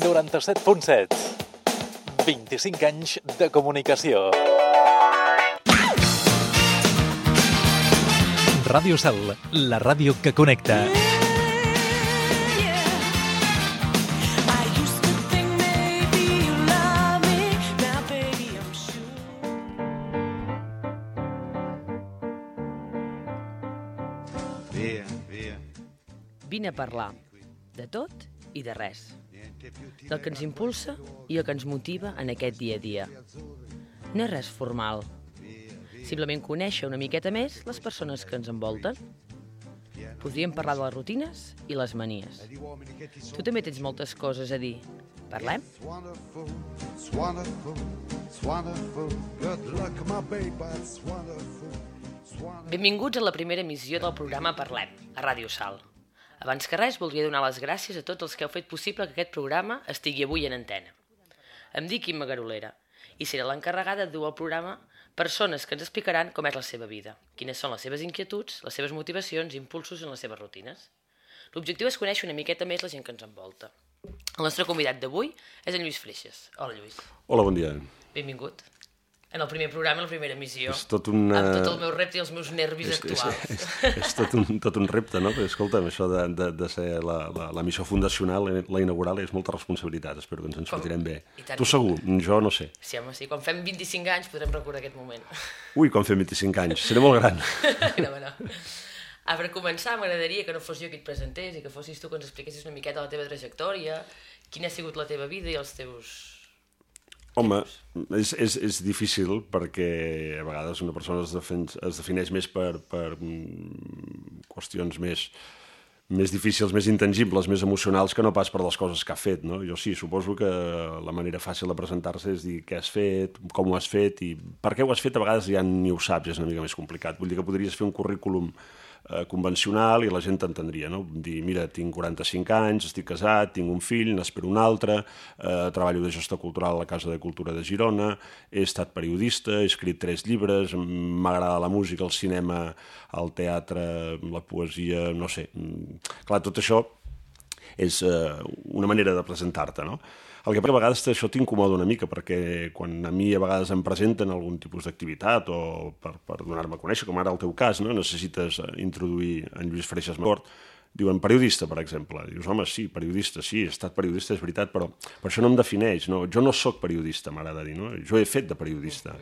97.7. 25 anys de comunicació. Ràdio Sal, la ràdio que connecta. Vine a parlar de tot i de res. Del que ens impulsa i el que ens motiva en aquest dia a dia. No és res formal. Simplement conèixer una miqueta més les persones que ens envolten. Podríem parlar de les rutines i les manies. Tu també tens moltes coses a dir. Parlem? It's wonderful, it's wonderful, it's wonderful. Good luck, my baby, it's wonderful. It's wonderful. Benvinguts a la primera emissió del programa Parlem, a Ràdio Sal. Abans que res, voldria donar les gràcies a tots els que heu fet possible que aquest programa estigui avui en antena. Em dic Imma Garolera i seré l'encarregada de dur al programa persones que ens explicaran com és la seva vida, quines són les seves inquietuds, les seves motivacions i impulsos en les seves rutines. L'objectiu és conèixer una miqueta més la gent que ens envolta. El nostre convidat d'avui és en Lluís Freixes. Hola, Lluís. Hola, bon dia. Benvingut. En el primer programa, en la primera emissió. És tot un, Amb tot eh, el meu repte i els meus nervis És, és, actuals. és, és tot, un, tot un repte, no? Però, escolta'm, això de, de, de ser la, la, la missió fundacional, eh, la inaugural, és molta responsabilitat. Espero que ens en Com- sortirem bé. Tu segur, jo no sé. Sí, home, sí. Quan fem 25 anys podrem recordar aquest moment. Ui, quan fem 25 anys, seré molt gran. no, no. Ah, per començar, m'agradaria que no fos jo qui et presentés i que fossis tu que ens expliquessis una miqueta la teva trajectòria, quina ha sigut la teva vida i els teus... Home, és, és, és difícil perquè a vegades una persona es, defen es defineix més per, per mm, qüestions més, més difícils, més intangibles, més emocionals, que no pas per les coses que ha fet. No? Jo sí, suposo que la manera fàcil de presentar-se és dir què has fet, com ho has fet i per què ho has fet a vegades ja ni ho saps, és una mica més complicat. Vull dir que podries fer un currículum eh, convencional i la gent t'entendria, no? Dir, mira, tinc 45 anys, estic casat, tinc un fill, n'espero un altre, eh, treballo de gestor cultural a la Casa de Cultura de Girona, he estat periodista, he escrit tres llibres, m'agrada la música, el cinema, el teatre, la poesia, no sé. Mm, Clar, tot això és eh, una manera de presentar-te, no? El que passa que a vegades això t'incomoda una mica, perquè quan a mi a vegades em presenten algun tipus d'activitat o per, per donar-me a conèixer, com ara el teu cas, no? necessites eh, introduir en Lluís Freixas Mort, diuen periodista, per exemple. Dius, home, sí, periodista, sí, he estat periodista, és veritat, però, però això no em defineix. No? Jo no sóc periodista, m'agrada dir, no? Jo he fet de periodista.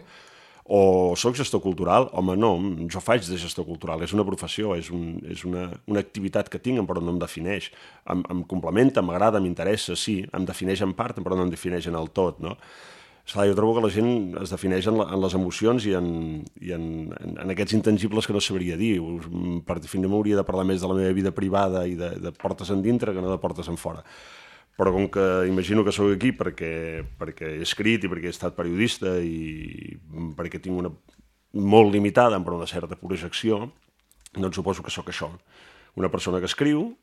O sóc gestor cultural? Home, no, jo faig de gestor cultural, és una professió, és, un, és una, una activitat que tinc, però no em defineix. Em, em complementa, m'agrada, m'interessa, sí, em defineix en part, però no em defineix en el tot, no? Esclar, jo trobo que la gent es defineix en, la, en les emocions i, en, i en, en, en aquests intangibles que no sabria dir. Per definir m'hauria de parlar més de la meva vida privada i de, de portes en dintre que no de portes en fora però com que imagino que sóc aquí perquè, perquè he escrit i perquè he estat periodista i perquè tinc una molt limitada però una certa projecció, doncs suposo que sóc això. Una persona que escriu,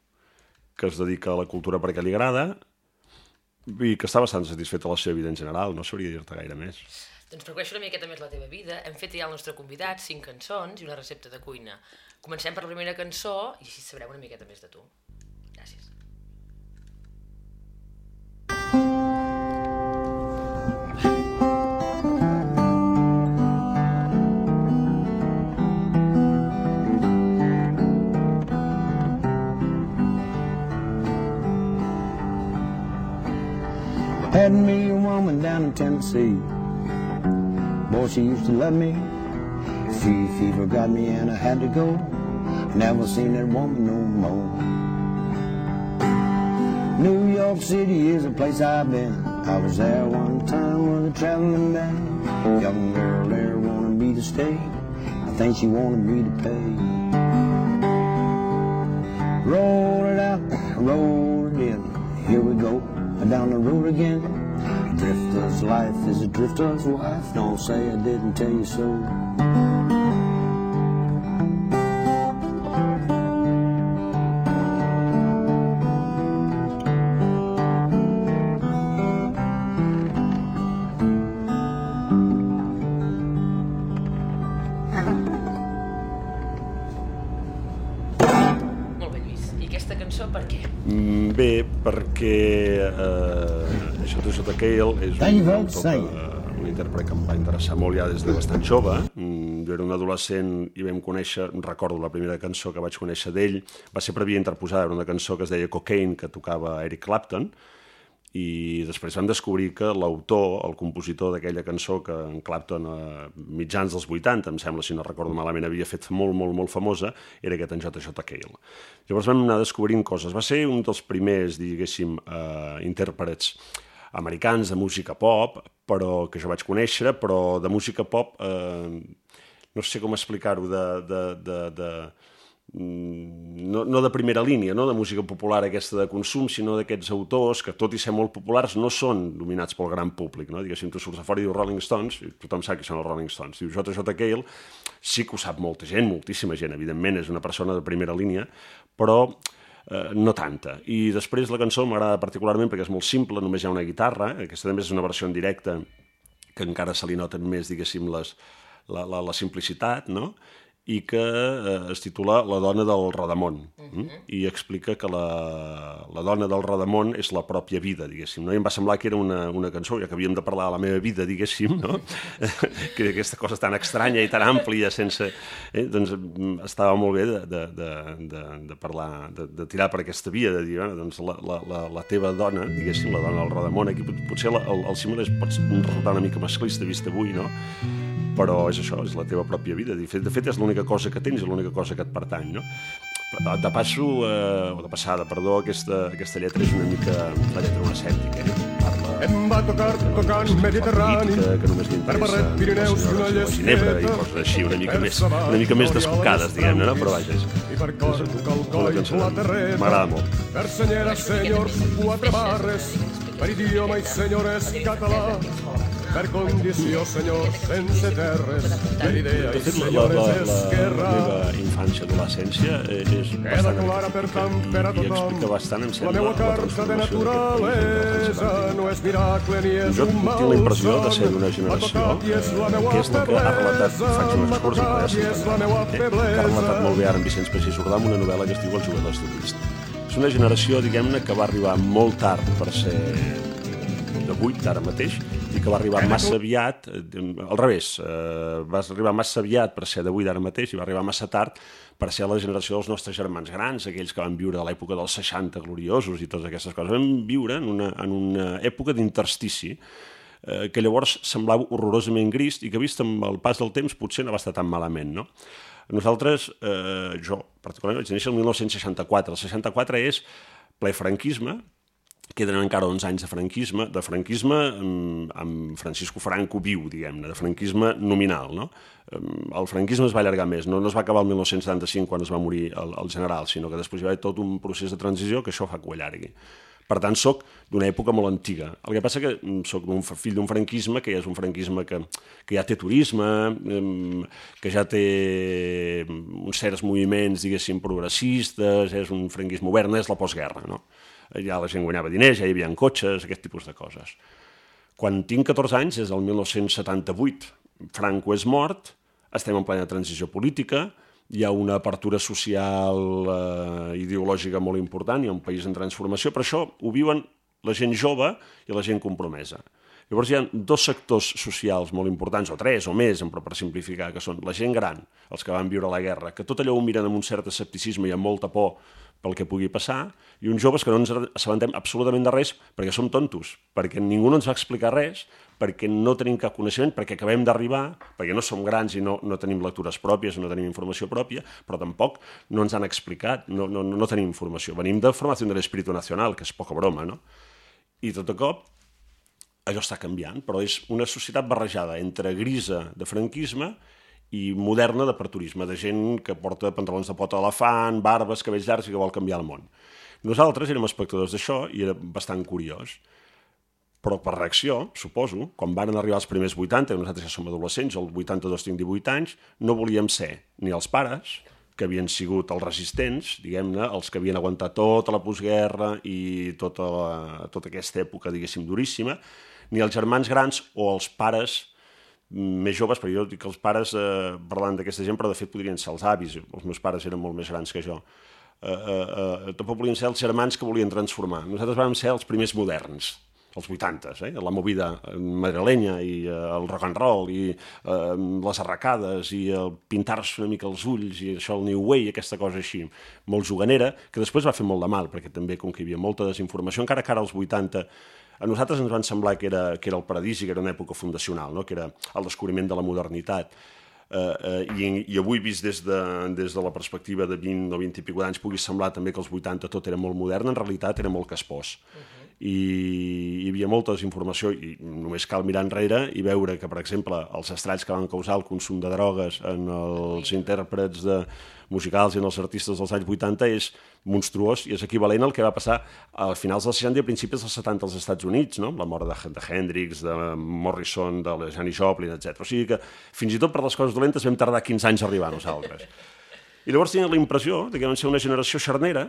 que es dedica a la cultura perquè li agrada i que està bastant satisfeta de la seva vida en general, no sabria dir-te gaire més. Doncs per conèixer una miqueta més la teva vida, hem fet ja el nostre convidat cinc cançons i una recepta de cuina. Comencem per la primera cançó i així sabrem una miqueta més de tu. Had me a woman down in Tennessee. Boy, she used to love me. She fever got me and I had to go. Never seen that woman no more. New York City is a place I've been. I was there one time with a traveling band. Young girl there wanted me to stay. I think she wanted me to pay. Roll it out, roll it in. Here we go, down the road again. Drifter's life is a drifter's wife. Don't say I didn't tell you so. Aquesta cançó per què? Mm, Bé, perquè eh, això de J. Cale és un, autor que, un intèrpret que em va interessar molt ja des de bastant jove. Mm, Jo era un adolescent i vam conèixer, recordo la primera cançó que vaig conèixer d'ell, va ser per via interposada, era una cançó que es deia Cocaine, que tocava Eric Clapton, i després vam descobrir que l'autor, el compositor d'aquella cançó que en Clapton a mitjans dels 80, em sembla, si no recordo malament, havia fet molt, molt, molt famosa, era aquest en J.J. Cale. Llavors vam anar descobrint coses. Va ser un dels primers, diguéssim, eh, intèrprets americans de música pop, però que jo vaig conèixer, però de música pop, eh, no sé com explicar-ho, de, de, de, de, no, no de primera línia, no de música popular aquesta de consum, sinó d'aquests autors que, tot i ser molt populars, no són dominats pel gran públic. No? Diguéssim, tu surts a fora i dius Rolling Stones, i tothom sap que són els Rolling Stones. Dius J.J. Cale, sí que ho sap molta gent, moltíssima gent, evidentment, és una persona de primera línia, però eh, no tanta. I després la cançó m'agrada particularment perquè és molt simple, només hi ha una guitarra, aquesta també és una versió en directe que encara se li noten més, diguéssim, les, la, la, la simplicitat, no? I que eh, es titula La dona del Rodamont, uh -huh. i explica que la, la dona del Rodamont és la pròpia vida, diguéssim. No? I em va semblar que era una, una cançó, ja que havíem de parlar de la meva vida, diguéssim, no? que aquesta cosa tan estranya i tan àmplia, sense... Eh? Doncs mm, estava molt bé de, de, de, de, de parlar, de, de tirar per aquesta via, de dir, bueno, doncs la, la, la, la teva dona, diguéssim, la dona del Rodamont, aquí pot- potser la, el, el símil és, pot resultar una mica masclista vist avui, no? Però és això, és la teva pròpia vida. De fet, de fet és l'única cosa que tens i l'única cosa que et pertany, no? De passo, eh, o de passada, perdó, aquesta, aquesta lletra és una mica la lletra una escèptica, eh? Parla Em va tocar tocant Mediterrani que només li per interessa Barret, Pirineus i una la Ginebra i coses així, una mica més, una mica més descocades, diguem-ne, no? però vaja, és, i per cor és una cançó la que terreta m'agrada molt. per senyera senyors quatre barres per idioma i senyores català per condició senyors sense terres per idea De i fet, la, la, senyores la, la, la meva infància, adolescència, eh, és Queda bastant... clara per tant per a I, i tothom. explica bastant, em la sembla, meua carta de el naturalesa no és miracle ni és Jo un tinc la impressió de ser d'una generació la eh, que és la que ha relatat, faig un esforç, la eh, que ha relatat molt bé ara en Vicenç Peixí Jordà amb una novel·la que es diu Els jugadors de Crist. És una generació, diguem-ne, que va arribar molt tard per ser 8 ara mateix i que va arribar massa aviat, eh, al revés, eh, va arribar massa aviat per ser de 8 ara mateix i va arribar massa tard per ser la generació dels nostres germans grans, aquells que van viure a l'època dels 60 gloriosos i totes aquestes coses. Vam viure en una, en una època d'interstici eh, que llavors semblava horrorosament gris i que vist amb el pas del temps potser no va estar tan malament, no? Nosaltres, eh, jo particularment vaig néixer el 1964. El 64 és ple franquisme, queden encara 11 anys de franquisme, de franquisme amb, amb Francisco Franco viu, diguem-ne, de franquisme nominal, no? Em, El franquisme es va allargar més, no, no es va acabar el 1975 quan es va morir el, el general, sinó que després hi va haver tot un procés de transició que això fa que ho allargui. Per tant, sóc d'una època molt antiga. El que passa que mm, sóc un fill d'un franquisme que ja és un franquisme que, que ja té turisme, que ja té mm, uns certs moviments, diguéssim, progressistes, és un franquisme obert, és la postguerra, no? Ja la gent guanyava diners, ja hi havia cotxes, aquest tipus de coses. Quan tinc 14 anys, és el 1978, Franco és mort, estem en plena transició política, hi ha una apertura social eh, ideològica molt important, hi ha un país en transformació, però això ho viuen la gent jove i la gent compromesa. Llavors hi ha dos sectors socials molt importants, o tres o més, però per simplificar, que són la gent gran, els que van viure la guerra, que tot allò ho miren amb un cert escepticisme i amb molta por pel que pugui passar, i uns joves que no ens assabentem absolutament de res perquè som tontos, perquè ningú no ens va explicar res, perquè no tenim cap coneixement, perquè acabem d'arribar, perquè no som grans i no, no tenim lectures pròpies, no tenim informació pròpia, però tampoc no ens han explicat, no, no, no tenim informació. Venim de formació de l'Espíritu Nacional, que és poca broma, no? I tot de cop allò està canviant, però és una societat barrejada entre grisa de franquisme i moderna d'aperturisme, de gent que porta pantalons de pota d'elefant, barbes, cabells llargs i que vol canviar el món. Nosaltres érem espectadors d'això i era bastant curiós. Però per reacció, suposo, quan van arribar els primers 80, que nosaltres ja som adolescents, el 82 tinc 18 anys, no volíem ser ni els pares, que havien sigut els resistents, diguem-ne, els que havien aguantat tota la postguerra i tota, la, tota aquesta època, diguéssim, duríssima, ni els germans grans o els pares més joves, perquè jo dic els pares eh, parlant d'aquesta gent, però de fet podrien ser els avis, els meus pares eren molt més grans que jo, eh, eh, tampoc volien ser els germans que volien transformar. Nosaltres vam ser els primers moderns, els 80, eh? la movida madrilenya i eh, el rock and roll i eh, les arracades i el pintar-se una mica els ulls i això, el new way, aquesta cosa així, molt juganera, que després va fer molt de mal, perquè també, com que hi havia molta desinformació, encara que ara als 80 a nosaltres ens van semblar que era, que era el paradís i que era una època fundacional, no? que era el descobriment de la modernitat. Uh, uh, i, i avui vist des de, des de la perspectiva de 20 o 20 i pico d'anys pugui semblar també que els 80 tot era molt modern, en realitat era molt caspós. Uh -huh i hi havia molta desinformació i només cal mirar enrere i veure que, per exemple, els estralls que van causar el consum de drogues en els intèrprets de musicals i en els artistes dels anys 80 és monstruós i és equivalent al que va passar a finals dels 60 i a principis dels 70 als Estats Units, no? la mort de, de Hendrix, de Morrison, de Janis Joplin, etc. O sigui que fins i tot per les coses dolentes vam tardar 15 anys a arribar a nosaltres. I llavors tenia la impressió que vam ser una generació xarnera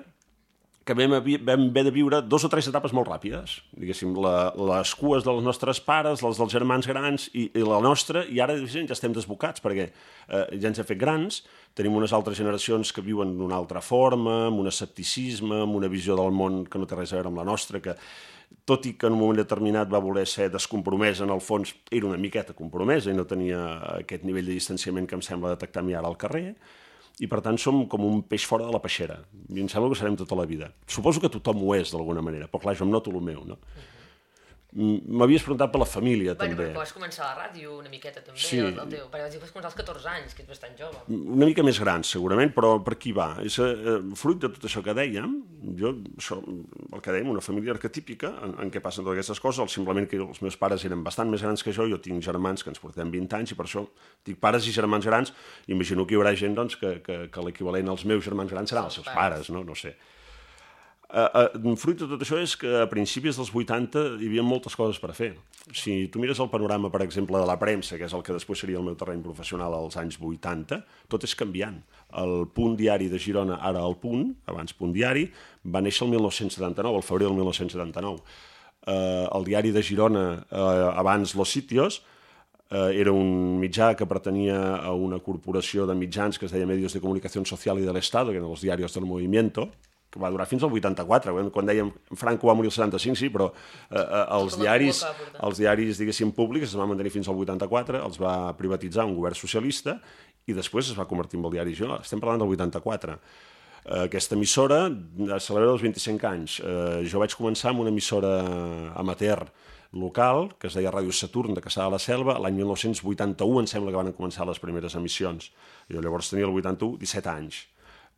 que vam, vam haver de viure dos o tres etapes molt ràpides. Diguéssim, la, les cues dels nostres pares, les dels germans grans i, i la nostra, i ara ja estem desbocats, perquè eh, ja ens hem fet grans, tenim unes altres generacions que viuen d'una altra forma, amb un escepticisme, amb una visió del món que no té res a veure amb la nostra, que tot i que en un moment determinat va voler ser descompromesa, en el fons era una miqueta compromesa i no tenia aquest nivell de distanciament que em sembla detectar mi ara al carrer, i per tant som com un peix fora de la peixera. I em sembla que serem tota la vida. Suposo que tothom ho és d'alguna manera, però clar, jo em noto el meu, no? Uh -huh. M'havies preguntat per la família, bueno, també. Bueno, vas començar a la ràdio una miqueta, també, sí. el, el teu, perquè vas dir que vas començar als 14 anys, que ets bastant jove. Una mica més gran, segurament, però per qui va? És eh, fruit de tot això que dèiem, jo, això, el que dèiem, una família arquetípica, en, en què passen totes aquestes coses, simplement que els meus pares eren bastant més grans que jo, jo tinc germans que ens portem 20 anys, i per això dic pares i germans grans, imagino que hi haurà gent doncs, que, que, que l'equivalent als meus germans grans seran els seus pares, no? no sé. Uh, uh, fruit de tot això és que a principis dels 80 hi havia moltes coses per fer. Si tu mires el panorama, per exemple, de la premsa, que és el que després seria el meu terreny professional als anys 80, tot és canviant. El punt diari de Girona, ara el punt, abans punt diari, va néixer el 1979, el febrer del 1979. Uh, el diari de Girona, uh, abans Los Sitios, uh, era un mitjà que pertanyia a una corporació de mitjans que es deia Medios de Comunicació Social i de l'Estat, que eren els diaris del Movimiento, que va durar fins al 84, quan, quan dèiem Franco va morir el 75, sí, però eh, eh, els, diaris, els diaris, diguéssim, públics es van mantenir fins al 84, els va privatitzar un govern socialista i després es va convertir en el diari Jo. Estem parlant del 84. Eh, aquesta emissora celebra els 25 anys. Eh, jo vaig començar amb una emissora amateur local, que es deia Ràdio Saturn, de Caçà de la Selva. L'any 1981 em sembla que van començar les primeres emissions. Jo llavors tenia el 81, 17 anys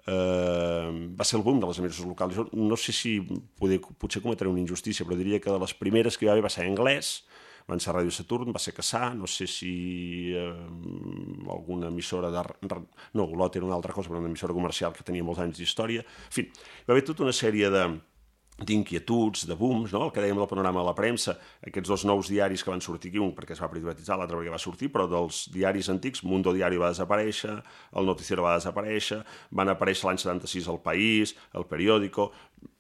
eh, va ser el boom de les emissores locals. Jo no sé si poder, potser cometré una injustícia, però diria que de les primeres que hi va haver va ser anglès, van ser Ràdio Saturn, va ser Caçà, no sé si eh, alguna emissora de... No, Olot era una altra cosa, però una emissora comercial que tenia molts anys d'història. En fi, va haver tota una sèrie de, d'inquietuds, de booms, no? el que dèiem del panorama de la premsa, aquests dos nous diaris que van sortir aquí, un perquè es va privatitzar, l'altre perquè va sortir, però dels diaris antics, Mundo Diari va desaparèixer, el Noticiero va desaparèixer, van aparèixer l'any 76 el País, el Periódico,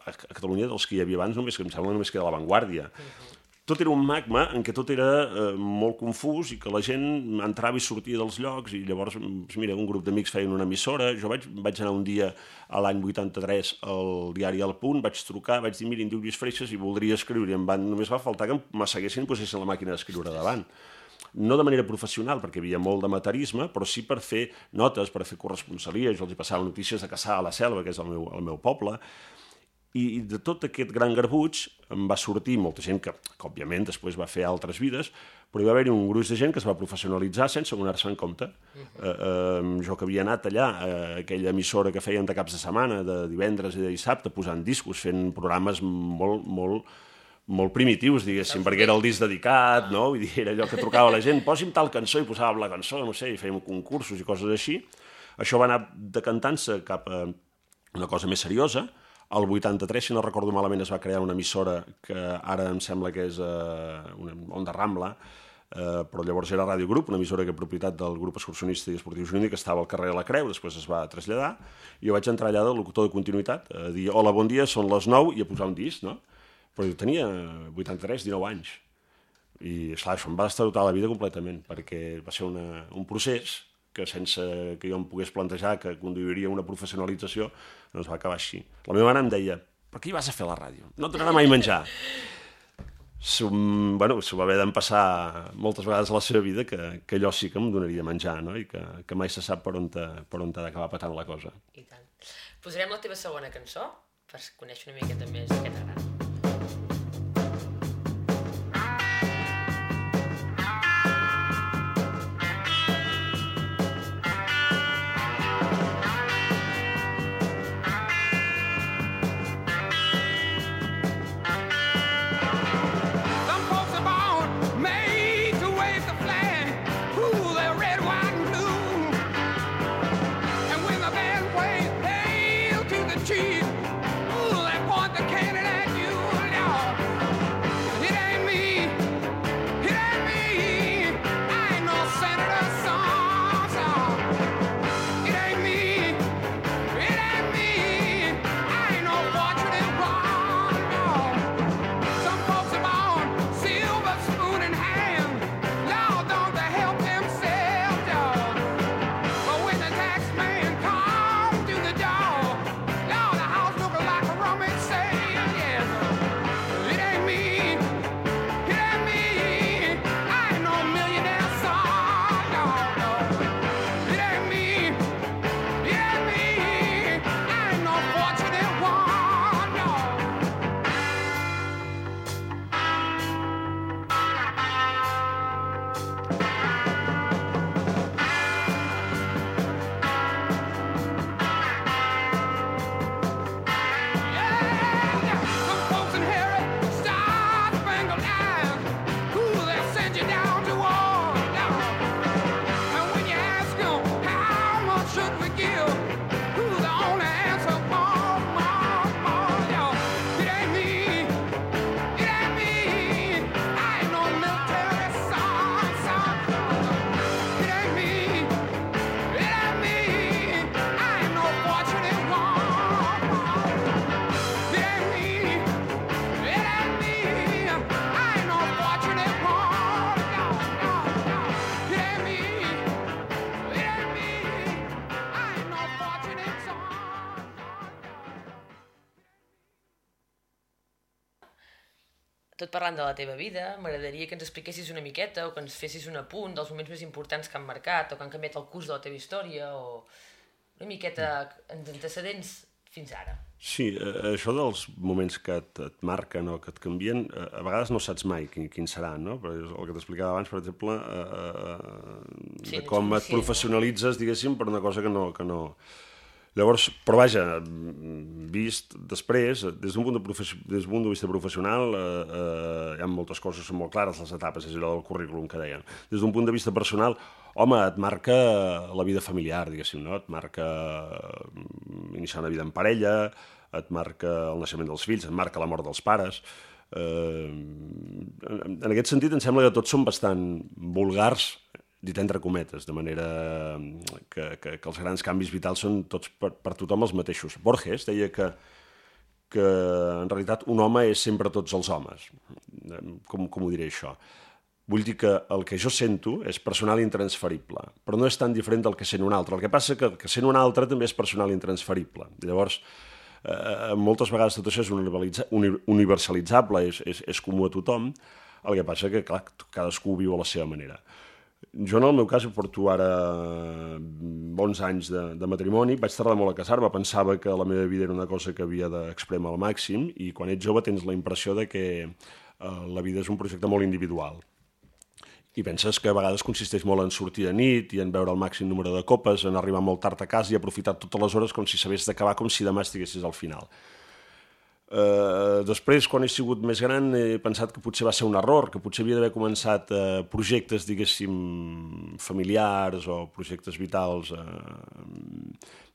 a Catalunya dels que hi havia abans només, que em sembla només queda la Vanguardia. Uh -huh tot era un magma en què tot era eh, molt confús i que la gent entrava i sortia dels llocs i llavors, doncs mira, un grup d'amics feien una emissora, jo vaig, vaig anar un dia a l'any 83 al diari El Punt, vaig trucar, vaig dir, mira, em diu Lluís Freixes i voldria escriure, i em van, només va faltar que m'asseguessin i posessin la màquina d'escriure davant. No de manera professional, perquè hi havia molt d'amaterisme, però sí per fer notes, per fer corresponsalia. Jo els hi passava notícies de Caçà a la Selva, que és el meu, el meu poble, i de tot aquest gran garbuig em va sortir molta gent que, que òbviament després va fer altres vides, però hi va haver-hi un gruix de gent que es va professionalitzar sense donar-se en compte. Uh -huh. eh, eh, jo que havia anat allà, eh, aquella emissora que feien de caps de setmana, de divendres i de dissabte, posant discos, fent programes molt, molt, molt primitius, diguéssim, perquè era el disc dedicat, ah. no? Vull dir, era allò que trucava la gent, posi'm tal cançó i posava la cançó, no sé, i fèiem concursos i coses així. Això va anar decantant-se cap a una cosa més seriosa, el 83, si no recordo malament, es va crear una emissora que ara em sembla que és eh, una Onda Rambla, eh, però llavors era Ràdio Grup, una emissora que propietat del grup excursionista i esportiu jurídic, que estava al carrer de la Creu, després es va traslladar, i jo vaig entrar allà de locutor de continuïtat, a dir, hola, bon dia, són les 9, i a posar un disc, no? Però jo tenia 83, 19 anys. I, esclar, això em va estar la vida completament, perquè va ser una, un procés que sense que jo em pogués plantejar que conduiria una professionalització, doncs va acabar així. La meva mare em deia, per què vas a fer la ràdio? No donarà mai menjar. S'ho bueno, va haver d'empassar moltes vegades a la seva vida que, que allò sí que em donaria menjar, no? I que, que mai se sap per on t'ha- per on t'ha d'acabar patant la cosa. I tant. Posarem la teva segona cançó per conèixer una miqueta més aquest gran. Tot parlant de la teva vida, m'agradaria que ens expliquessis una miqueta o que ens fessis un apunt dels moments més importants que han marcat o que han canviat el curs de la teva història o una miqueta ens antecedents fins ara. Sí, eh, això dels moments que et, et marquen o que et canvien, eh, a vegades no saps mai quin, quin serà, no? Però és el que t'explicava abans, per exemple, eh, eh, Sí, de com et no? professionalitzes, diguéssim, per una cosa que no... Que no... Llavors, però vaja, vist després, des d'un punt, de professi- des punt de vista professional, eh, eh, hi ha moltes coses, són molt clares les etapes, és allò del currículum que deien. Des d'un punt de vista personal, home, et marca la vida familiar, diguéssim, no? Et marca eh, iniciar una vida en parella, et marca el naixement dels fills, et marca la mort dels pares... Eh, en aquest sentit, em sembla que tots són bastant vulgars, dit entre cometes, de manera que, que, que els grans canvis vitals són tots per, per tothom els mateixos. Borges deia que, que en realitat un home és sempre tots els homes. Com, com ho diré això? Vull dir que el que jo sento és personal i intransferible, però no és tan diferent del que sent un altre. El que passa que el que sent un altre també és personal i intransferible. Llavors, eh, moltes vegades tot això és universalitza- uni- universalitzable, és, és, és comú a tothom, el que passa que, clar, cadascú viu a la seva manera. Jo, en el meu cas, porto ara bons anys de, de matrimoni, vaig tardar molt a casar-me, pensava que la meva vida era una cosa que havia d'expremar al màxim, i quan ets jove tens la impressió de que eh, la vida és un projecte molt individual. I penses que a vegades consisteix molt en sortir a nit i en veure el màxim número de copes, en arribar molt tard a casa i aprofitar totes les hores com si sabés d'acabar com si demà estiguessis al final. Uh, després, quan he sigut més gran, he pensat que potser va ser un error, que potser havia d'haver començat uh, projectes, diguéssim, familiars o projectes vitals uh,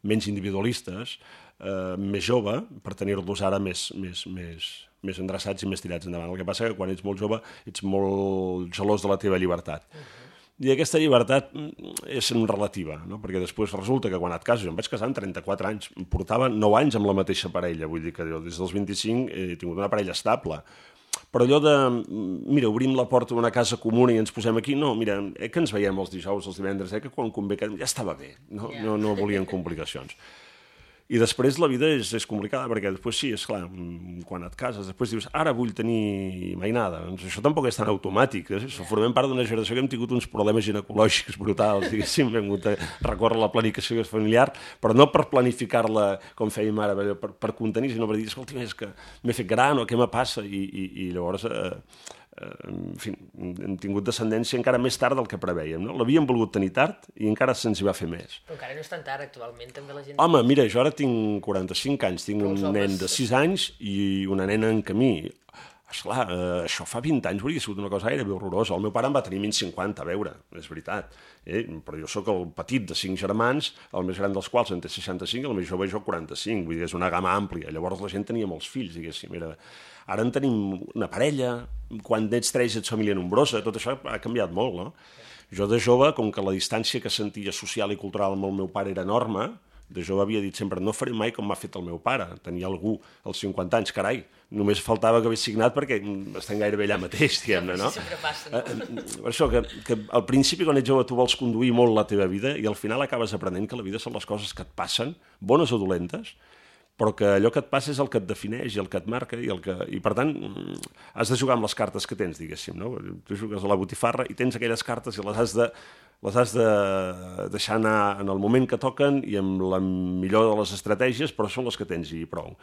menys individualistes, uh, més jove, per tenir-los ara més, més, més, més endreçats i més tirats endavant. El que passa que quan ets molt jove ets molt gelós de la teva llibertat. Uh -huh. I aquesta llibertat mm, és relativa, no? perquè després resulta que quan et cases, jo em vaig casar amb 34 anys, portava 9 anys amb la mateixa parella, vull dir que jo des dels 25 he tingut una parella estable, però allò de, mm, mira, obrim la porta d'una casa comuna i ens posem aquí, no, mira, eh, que ens veiem els dijous, els divendres, eh, que quan convé, que ja estava bé, no, no, no volien complicacions. I després la vida és, és complicada, perquè després sí, és clar, mm, quan et cases, després dius, ara vull tenir mainada. Doncs això tampoc és tan automàtic. Eh? Formem part d'una generació que hem tingut uns problemes ginecològics brutals, diguéssim, hem hagut de recórrer la planificació familiar, però no per planificar-la com fèiem ara, per, per contenir, sinó per dir, escolta, és que m'he fet gran o què me passa? I, i, i llavors... Eh, en fi, hem tingut descendència encara més tard del que preveiem. No? L'havíem volgut tenir tard i encara se'ns hi va fer més. Però encara no és tan tard, actualment també la gent... Home, mira, jo ara tinc 45 anys, tinc un homes- nen de 6 anys i una nena en camí. Esclar, eh, això fa 20 anys hauria sigut una cosa gairebé horrorosa. El meu pare em va tenir menys 50, a veure, és veritat. Eh? Però jo sóc el petit de 5 germans, el més gran dels quals en té 65, el més jove jo 45, vull dir, és una gamma àmplia. Llavors la gent tenia molts fills, diguéssim. Era... Ara en tenim una parella, quan ets tres ets família nombrosa, tot això ha canviat molt, no? Jo de jove, com que la distància que sentia social i cultural amb el meu pare era enorme, de jove havia dit sempre, no faré mai com m'ha fet el meu pare. Tenia algú als 50 anys, carai, només faltava que hagués signat perquè estem gairebé allà mateix, diguem-ne, no? Sí, passa, no? Eh, Per això, que, que al principi, quan ets jove, tu vols conduir molt la teva vida i al final acabes aprenent que la vida són les coses que et passen, bones o dolentes, però que allò que et passa és el que et defineix i el que et marca i, el que, i per tant mm, has de jugar amb les cartes que tens, diguéssim, no? Tu jugues a la botifarra i tens aquelles cartes i les has de, les has de deixar anar en el moment que toquen i amb la millor de les estratègies, però són les que tens i prou.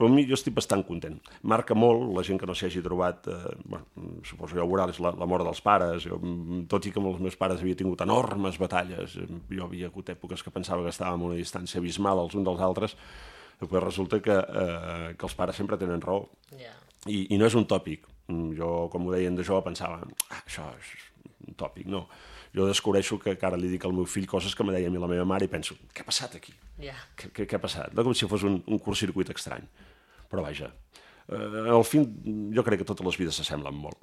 Però a mi jo estic bastant content. Marca molt la gent que no s'hi hagi trobat, eh, bueno, suposo que ja ho veuràs, la, la mort dels pares. Jo, mm, tot i que amb els meus pares havia tingut enormes batalles, eh, jo havia hagut èpoques que pensava que estàvem a una distància abismal els uns dels altres, després resulta que, eh, que els pares sempre tenen raó. Ja. I, I no és un tòpic. Mm, Jo, com ho deien de jove, pensava, ah, això és un tòpic, no. Jo descobreixo que, que ara li dic al meu fill coses que me deia a mi la meva mare i penso, què ha passat aquí? Ja. Què, què, què ha passat? No com si fos un, un curt-circuit estrany. Però vaja, eh, al fin jo crec que totes les vides s'assemblen molt.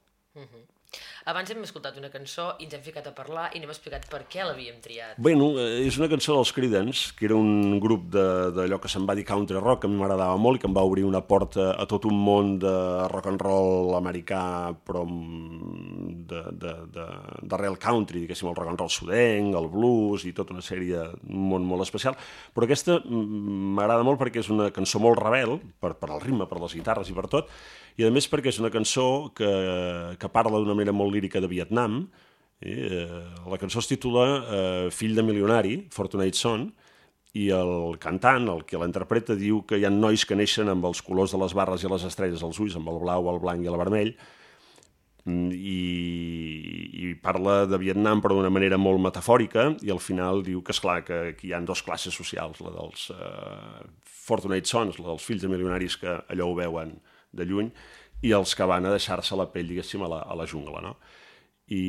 Abans hem escoltat una cançó i ens hem ficat a parlar i n'hem explicat per què l'havíem triat. Bueno, eh, és una cançó dels Creedence, que era un grup de- d'allò que se'n va dir country rock, que m'agradava molt i que em va obrir una porta a tot un món de rock and roll americà, però mm, de- de- de- d'arrel country, diguéssim, el rock and roll sudenc, el blues i tota una sèrie, un món molt especial. Però aquesta m'agrada molt perquè és una cançó molt rebel, per, per el ritme, per les guitarres i per tot, i a més perquè és una cançó que, que parla d'una manera molt lírica de Vietnam, Eh, la cançó es titula eh, Fill de milionari, Fortunate Son, i el cantant, el que l'interpreta, diu que hi ha nois que neixen amb els colors de les barres i les estrelles als ulls, amb el blau, el blanc i el vermell, Mm, i, i parla de Vietnam però d'una manera molt metafòrica i al final diu que és clar que hi ha dues classes socials, la dels uh, Fortunate Sons, la dels fills de milionaris que allò ho veuen de lluny i els que van a deixar-se la pell, diguéssim, a la, a la jungla, no? I,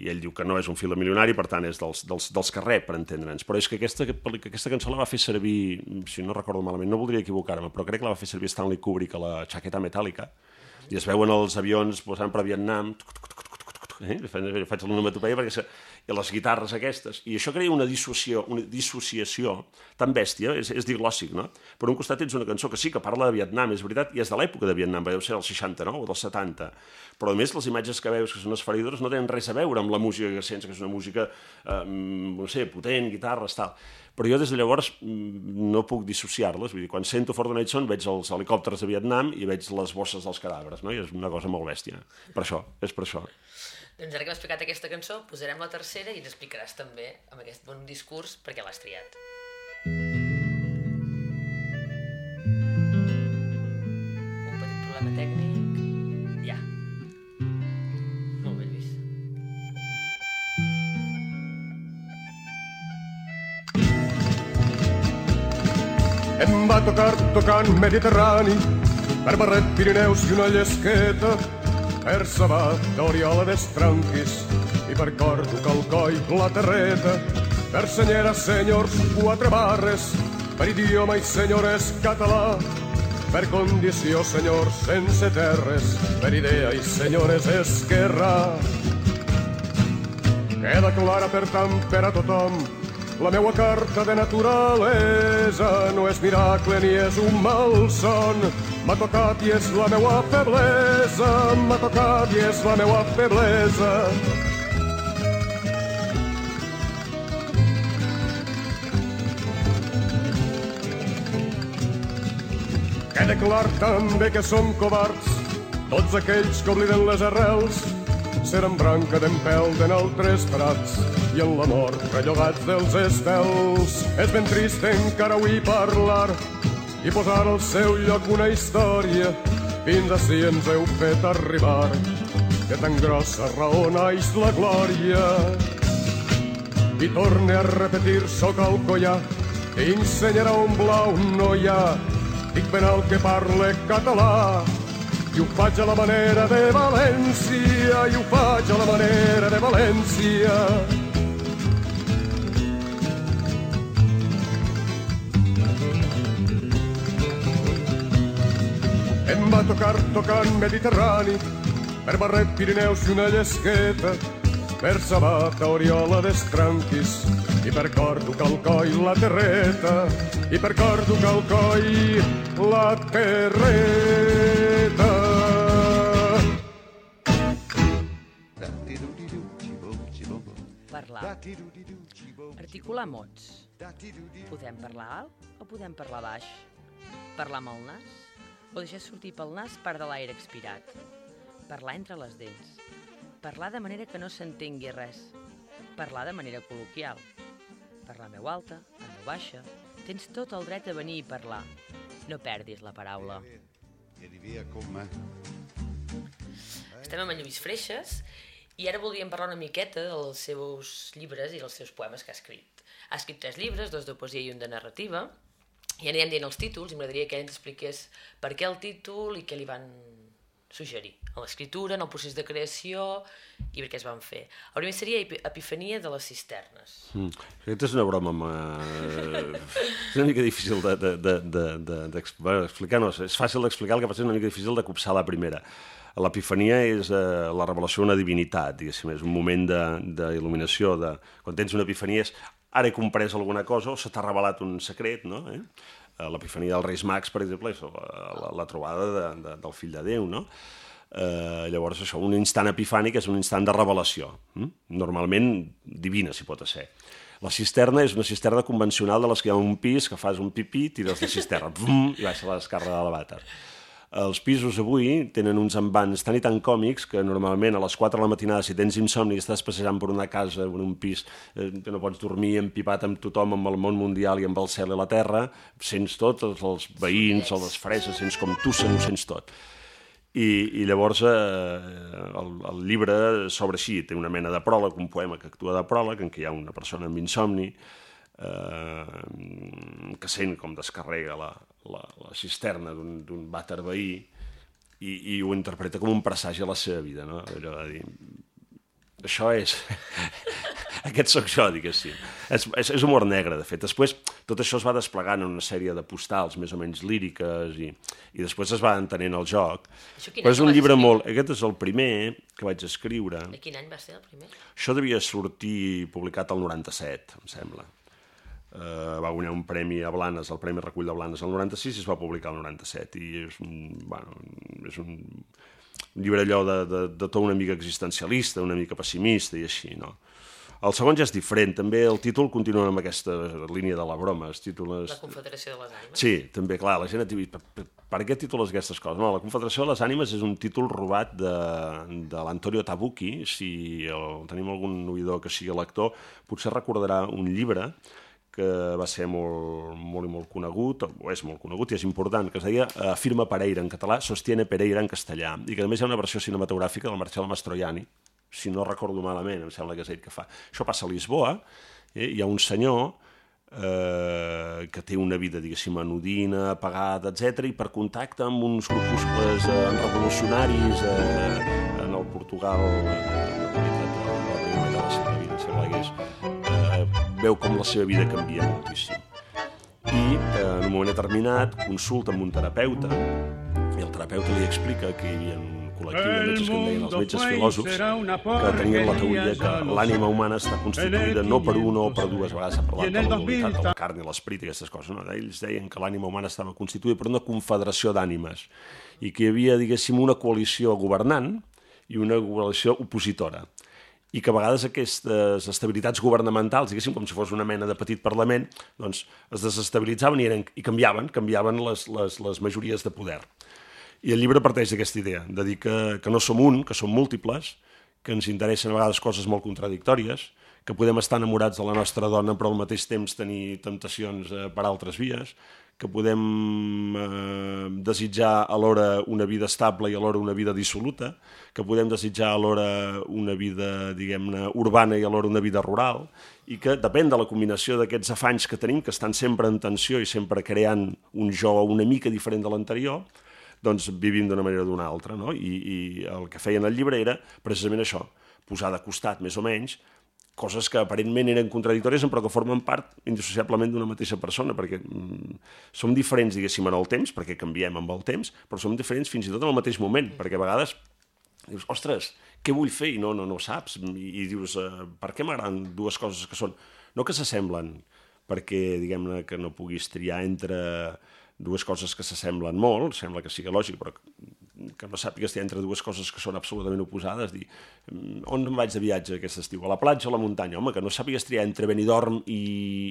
i ell diu que no és un milionari, per tant és dels, dels, dels que rep, per entendre'ns. Però és que aquesta, que aquesta cançó la va fer servir, si no recordo malament, no voldria equivocar-me, però crec que la va fer servir Stanley Kubrick a la xaqueta metàl·lica, i es veuen els avions posant per Vietnam, tuc, tuc, tuc, tuc, tuc, tuc, eh? faig, faig l'onomatopeia perquè se, i les guitarres aquestes, i això crea una dissociació, una dissociació tan bèstia, és, és diglòssic, no? Per un costat tens una cançó que sí, que parla de Vietnam, és veritat, i és de l'època de Vietnam, deu ser del 69 o del 70, però a més les imatges que veus que són esferidores no tenen res a veure amb la música que sents, que és una música, eh, no sé, potent, guitarres, tal. Però jo des de llavors mm, no puc dissociar-les, vull dir, quan sento Fortnite Son veig els helicòpters de Vietnam i veig les bosses dels cadàvers, no? I és una cosa molt bèstia. Per això, és per això. Doncs ara que hem explicat aquesta cançó, posarem la tercera i ens explicaràs també, amb aquest bon discurs, per què l'has triat. Un petit problema tècnic... Ja. Molt bé, Lluís. Em va tocar tocant Mediterrani, per Barret, Pirineus i una llesqueta, per Sabat, d'Oriola d'Estranquis, i per Cordo, Calcoi, la Terreta, per Senyera, senyors, quatre barres, per idioma i senyores català, per condició, senyors, sense terres, per idea i senyores esquerrà. Queda clara per tant per a tothom la meua carta de naturalesa no és miracle ni és un malson M'ha tocat i és la meua feblesa, m'ha tocat i és la meua feblesa. Queda clar també que som covards, tots aquells que obliden les arrels, seran branca d'empelden altres prats i en la mort rellogats dels estels. És ben trist encara avui parlar i posar al seu lloc una història. Fins a si ens heu fet arribar. Que tan grossa raó naix la glòria. I torne a repetir soc el collar que ensenyarà un blau no hi ha dic ben alt que parle català. I ho faig a la manera de València i ho faig a la manera de València Em va tocar tocant Mediterrani per Barret, Pirineus i una llesqueta per Sabata, Oriola d'Estranquis i per Cordo, Calcoi, la Terreta i per Cordo, Calcoi, la Terreta. Parlar. Articular mots. Podem parlar alt o podem parlar baix? Parlar amb el nas? O deixar sortir pel nas part de l'aire expirat? Parlar entre les dents. Parlar de manera que no s'entengui res. Parlar de manera col·loquial. Parlar en veu alta, en veu baixa. Tens tot el dret a venir i parlar. No perdis la paraula. Estem amb en Lluís Freixes i ara voldríem parlar una miqueta dels seus llibres i dels seus poemes que ha escrit. Ha escrit tres llibres, dos de poesia i un de narrativa, i anirem dient els títols i m'agradaria que ell ens expliqués per què el títol i què li van suggerir a l'escriptura, en el procés de creació i per què es van fer. El primer seria Epi- Epifania de les cisternes. Mm. Aquesta és una broma. Amb, eh, és una mica difícil d'explicar. De, no, és fàcil d'explicar, el que passa és una mica difícil de copsar la primera. L'epifania és eh, la revelació d'una divinitat, diguéssim, és un moment d'il·luminació. De, de, quan tens una epifania és ara he comprès alguna cosa o se t'ha revelat un secret, no? Eh? Eh, L'epifania dels Reis Mags, per exemple, és la, la, la trobada de, de, del fill de Déu, no? Eh, llavors, això, un instant epifànic és un instant de revelació, hm? normalment divina, si pot ser. La cisterna és una cisterna convencional de les que hi ha un pis que fas un pipí, tires la cisterna, bum, i baixa descàrrega de la vàter. Els pisos avui tenen uns envans tan i tan còmics que normalment a les 4 de la matinada, si tens insomni i estàs passejant per una casa o un pis eh, que no pots dormir empipat amb tothom, amb el món mundial i amb el cel i la terra, sents tot, els, veïns, o les freses, sents com tu se ho sents tot. I, i llavors eh, el, el llibre s'obre així, té una mena de pròleg, un poema que actua de pròleg, en què hi ha una persona amb insomni, eh, que sent com descarrega la, la, la cisterna d'un vàter veí i, i ho interpreta com un presagi a la seva vida, no? Allò de dir, això és... Aquest sóc jo, diguéssim. És, és, és humor negre, de fet. Després, tot això es va desplegant en una sèrie de postals més o menys líriques i, i després es va entenent el joc. Però és un llibre molt... Aquest és el primer que vaig escriure. I quin any va ser el primer? Això devia sortir publicat al 97, em sembla. Uh, va guanyar un premi a Blanes, el Premi Recull de Blanes, al 96 i es va publicar al 97. I és un, bueno, és un llibre allò de, de, de tot una mica existencialista, una mica pessimista i així, no? El segon ja és diferent, també el títol continua amb aquesta línia de la broma, el títol és... La Confederació de les Ànimes. Sí, també, clar, la gent et diu, per, per, per què titules aquestes coses? No, la Confederació de les Ànimes és un títol robat de, de l'Antonio Tabucchi, si el, tenim algun oïdor que sigui lector, potser recordarà un llibre que va ser molt, molt i molt conegut, o és molt conegut i és important, que es deia eh, Firma Pereira en català, Sostiene Pereira en castellà, i que a més hi ha una versió cinematogràfica del Marcelo Mastroianni, si no recordo malament, em sembla que és ell que fa. Això passa a Lisboa, eh? hi ha un senyor eh, que té una vida, diguéssim, anodina, apagada, etc i per contacte amb uns grupuscles eh, revolucionaris eh, en el Portugal eh, veu com la seva vida canvia moltíssim. I eh, en un moment determinat consulta amb un terapeuta i el terapeuta li explica que hi havia un col·lectiu de metges que en deien els metges filòsofs que tenien la teoria que l'ànima humana està constituïda no per una o per dues vegades s'ha I parlat de la 2000 voluntat de la carn i l'esperit i aquestes coses. No? Ells deien que l'ànima humana estava constituïda per una confederació d'ànimes i que hi havia, diguéssim, una coalició governant i una coalició opositora i que a vegades aquestes estabilitats governamentals, diguéssim, com si fos una mena de petit parlament, doncs es desestabilitzaven i, eren, i canviaven, canviaven les, les, les majories de poder. I el llibre parteix d'aquesta idea, de dir que, que no som un, que som múltiples, que ens interessen a vegades coses molt contradictòries, que podem estar enamorats de la nostra dona però al mateix temps tenir temptacions eh, per altres vies, que podem eh, desitjar alhora una vida estable i alhora una vida dissoluta, que podem desitjar alhora una vida, diguem-ne, urbana i alhora una vida rural, i que depèn de la combinació d'aquests afanys que tenim, que estan sempre en tensió i sempre creant un jo una mica diferent de l'anterior, doncs vivim d'una manera o d'una altra, no? I, I el que feien al llibre era precisament això, posar de costat, més o menys, coses que aparentment eren contradictòries però que formen part indissociablement d'una mateixa persona, perquè mm, som diferents, diguéssim, en el temps, perquè canviem amb el temps, però som diferents fins i tot en el mateix moment, perquè a vegades dius, ostres, què vull fer? I no, no, no ho saps. I, i dius, eh, per què m'agraden dues coses que són... No que s'assemblen, perquè, diguem-ne, que no puguis triar entre dues coses que s'assemblen molt, sembla que sigui lògic, però que no sàpigues triar entre dues coses que són absolutament oposades, dir, "Mm, on em vaig de viatge aquest estiu? A la platja o a la muntanya? Home, que no sàpigues triar entre Benidorm i,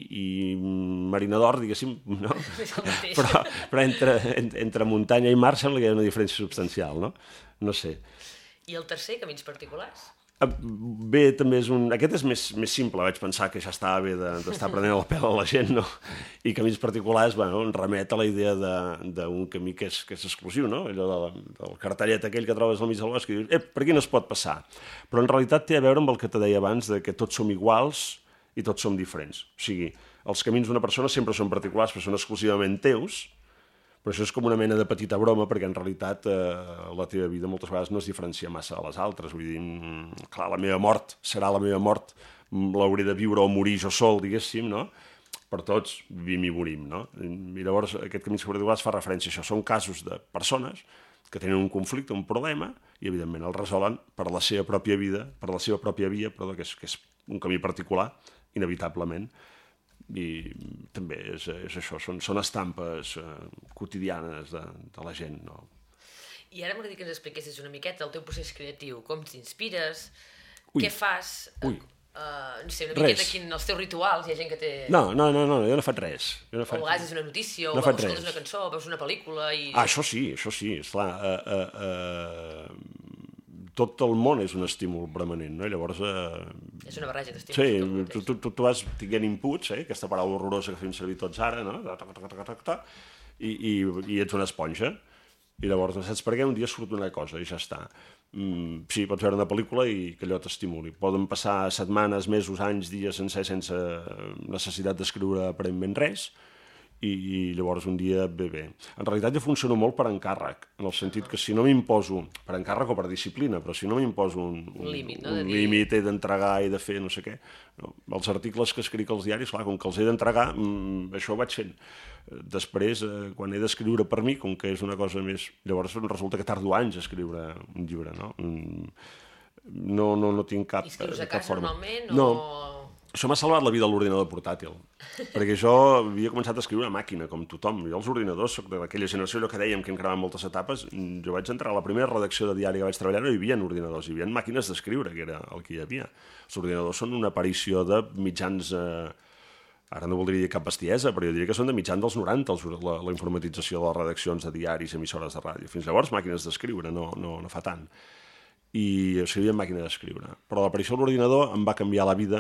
i Marina d'Or, diguéssim, no? Però, però entre, entre, entre muntanya i mar sembla que hi ha una diferència substancial, no? No sé. I el tercer, camins particulars? Ah, Bé, també és un... Aquest és més, més simple, vaig pensar que ja estava bé de- d'estar prenent el pèl a la gent, no? I camins particulars, bueno, em remet a la idea de- d'un camí que és, que és exclusiu, no? Allò de, del cartellet aquell que trobes al mig del bosc i dius, eh, per aquí no es pot passar. Però en realitat té a veure amb el que te deia abans, de que tots som iguals i tots som diferents. O sigui, els camins d'una persona sempre són particulars, però són exclusivament teus, però això és com una mena de petita broma, perquè en realitat eh, la teva vida moltes vegades no es diferencia massa a les altres. Vull dir, mm, clar, la meva mort serà la meva mort, mm, l'hauré de viure o morir jo sol, diguéssim, no? Per tots vivim i morim, no? I llavors aquest camí particulars fa referència a això. Són casos de persones que tenen un conflicte, un problema, i evidentment el resolen per la seva pròpia vida, per la seva pròpia via, perdó, que és, que és un camí particular, inevitablement, i també és, és això, són, són estampes eh, quotidianes de, de la gent, no? I ara m'agradaria que ens expliquessis una miqueta el teu procés creatiu, com t'inspires, què fas, Ui. Uh, no sé, una Res. miqueta quin, els teus rituals, hi ha gent que té... No, no, no, no, jo no faig res. Jo no O a faig... vegades és una notícia, o No faig escoltes res. una cançó, o veus una pel·lícula i... Ah, això sí, això sí, esclar. Uh, uh, uh, tot el món és un estímul permanent, no? Llavors... Uh, És una barreja d'estímuls. Sí, tu, tu, tu, tu vas tinguent inputs, eh? aquesta paraula horrorosa que fem servir tots ara, no? Ta, ta, ta, ta, ta, ta, i, i, i ets una esponja. I llavors, no saps per què, un dia surt una cosa i ja està. Mm, sí, pots veure una pel·lícula i que allò t'estimuli. Poden passar setmanes, mesos, anys, dies sencer sense necessitat d'escriure aparentment res, i, i llavors un dia ve bé. En realitat jo funciono molt per encàrrec, en el sentit que si no m'imposo, per encàrrec o per disciplina, però si no m'imposo un, un, límit, no? un De dir- límit, he d'entregar, he de fer no sé què. No, els articles que escric als diaris, clar, com que els he d'entregar, mm, això ho vaig fent. Eh, Després, eh, quan he d'escriure per mi, com que és una cosa més... Llavors resulta que tardo anys a escriure un llibre, no? Mm, No, no, no tinc cap, I escrius a cap casa forma. normalment o... No, això m'ha salvat la vida l'ordinador portàtil, perquè jo havia començat a escriure a màquina, com tothom. Jo els ordinadors, soc d'aquella generació, allò que dèiem que encravaven moltes etapes, jo vaig entrar a la primera redacció de diari que vaig treballar, no hi havia ordinadors, hi havia màquines d'escriure, que era el que hi havia. Els ordinadors són una aparició de mitjans... Eh, ara no voldria dir cap bestiesa, però jo diria que són de mitjan dels 90, els, la, la informatització de les redaccions de diaris, emissores de ràdio. Fins llavors, màquines d'escriure, no, no, no fa tant i escrivia en màquina d'escriure. Però l'aparició de l'ordinador em va canviar la vida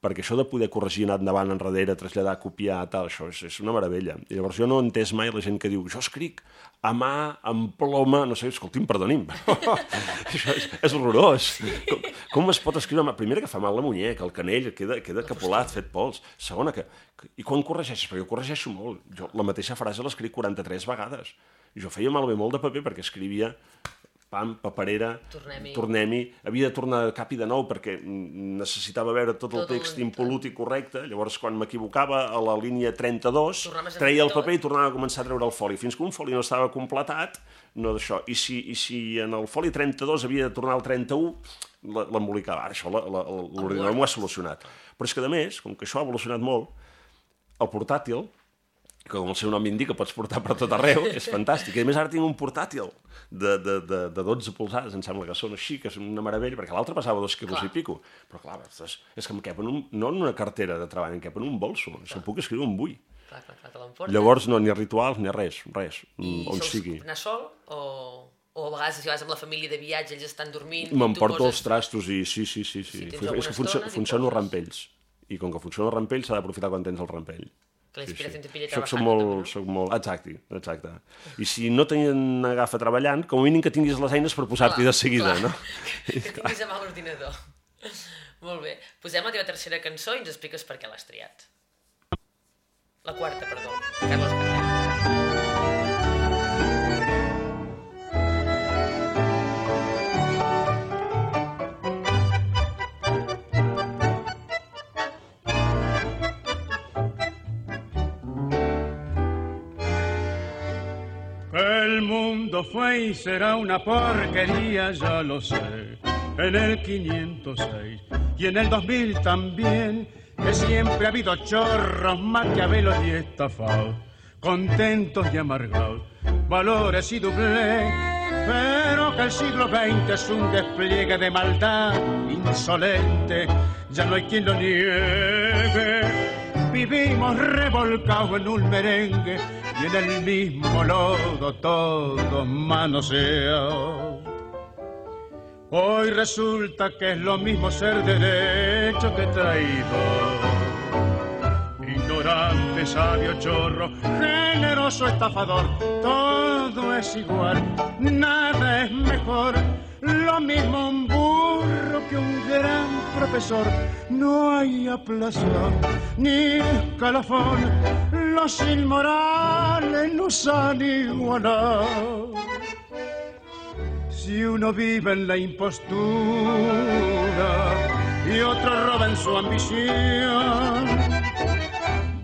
perquè això de poder corregir, anar endavant, enrere, traslladar, copiar, tal, això és, és una meravella. I llavors jo no he entès mai la gent que diu jo escric a mà, amb ploma, no sé, escolti'm, perdoni'm, això és, és horrorós. Com, com es pot escriure a mà? Primera que fa mal la muñeca, el canell queda, queda capolat, fet pols. Segona que. I quan corregeixes? Perquè jo corregeixo molt. Jo la mateixa frase l'escric 43 vegades. Jo feia malbé molt de paper perquè escrivia pam, paperera, Tornem-hi. tornem-hi. Havia de tornar cap i de nou perquè necessitava veure tot Tot el- text impolut i correcte. Llavors, quan m'equivocava a la línia 32, Tornaves a treia el tot. paper i tornava a començar a treure el foli. Fins que un foli no estava completat, no d'això. I si, I si en el foli 32 havia de tornar al 31, la- l'embolicava. Ara, això l'ordinador m'ho ha solucionat. Però és que, a més, com que això ha evolucionat molt, el portàtil, que com el seu nom indica pots portar per tot arreu, és fantàstic. I a més ara tinc un portàtil de, de, de, de 12 polzades, em sembla que són així, que és una meravella, perquè l'altre pesava dos quilos Clar. i pico. Però clar, és, és que em cap en un, no en una cartera de treball, em cap en un bolso. És que puc escriure on vull. Clar, clar, clar. Llavors, no, ni rituals, ni res, res, I mm, on sols sigui. anar sol o, o a vegades si vas amb la família de viatge ells estan dormint M'emporto tu els trastos i sí, sí, sí. sí. Fu- és que funcio, estona, t'hi funciono poses. rampells. I com que funciona el rampell, s'ha d'aprofitar quan tens el rampell. Que la inspiración te pille Soc, soc trabajando, molt, no? soc molt... Exacte, exacte. I si no te'n agafa treballant, com a mínim que tinguis les eines per posar-t'hi de seguida, clar. no? que tinguis amb l'ordinador. Molt bé. Posem la teva tercera cançó i ens expliques per què l'has triat. La quarta, perdó. Carlos Gardel. Mundo fue y será una porquería, ya lo sé. En el 506 y en el 2000 también, que siempre ha habido chorros, maquiavelos y estafados, contentos y amargados, valores y doble. Pero que el siglo XX es un despliegue de maldad insolente, ya no hay quien lo niegue. Vivimos revolcados en un merengue y en el mismo lodo todos manoseados. Hoy resulta que es lo mismo ser derecho que traidor. Ignorante, sabio, chorro, generoso, estafador, todo es igual, nada es mejor. Lo mismo un burro que un gran profesor. No hay aplazación ni escalafón, los inmorales nos han igualado. Si uno vive en la impostura y otro roba en su ambición,